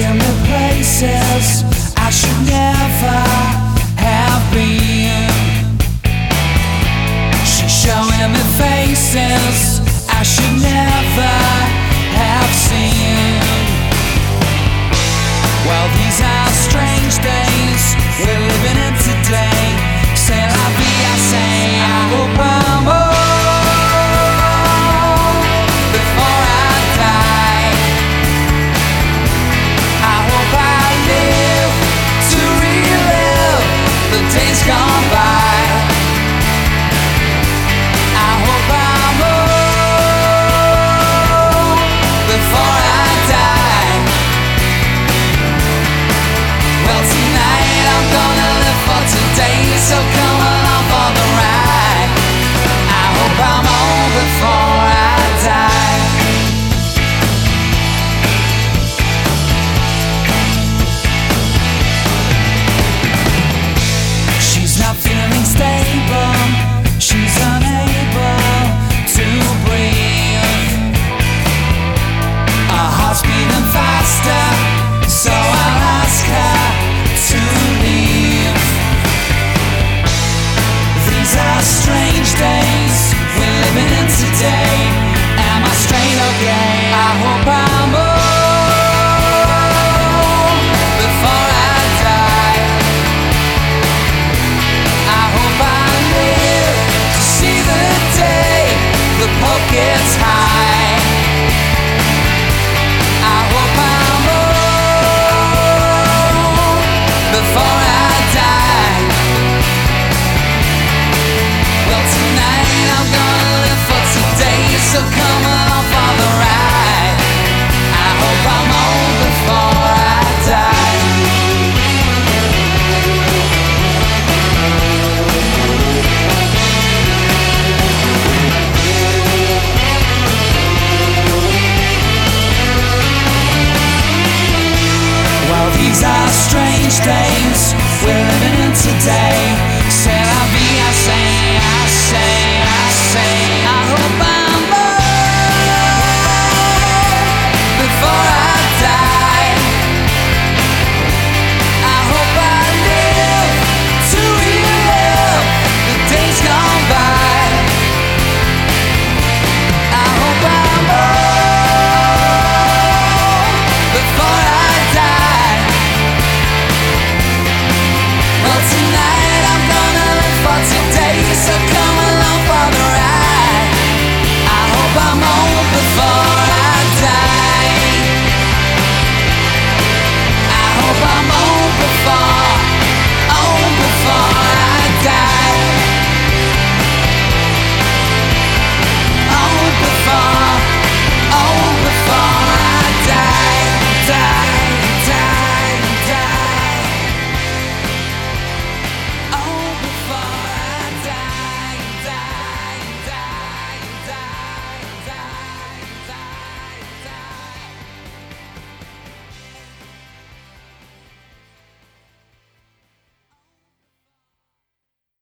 taking me places I should never have been. Me faces I should never have seen. Well, these are strange days we're living in today. Say I say I hope I'm old days we're living in today.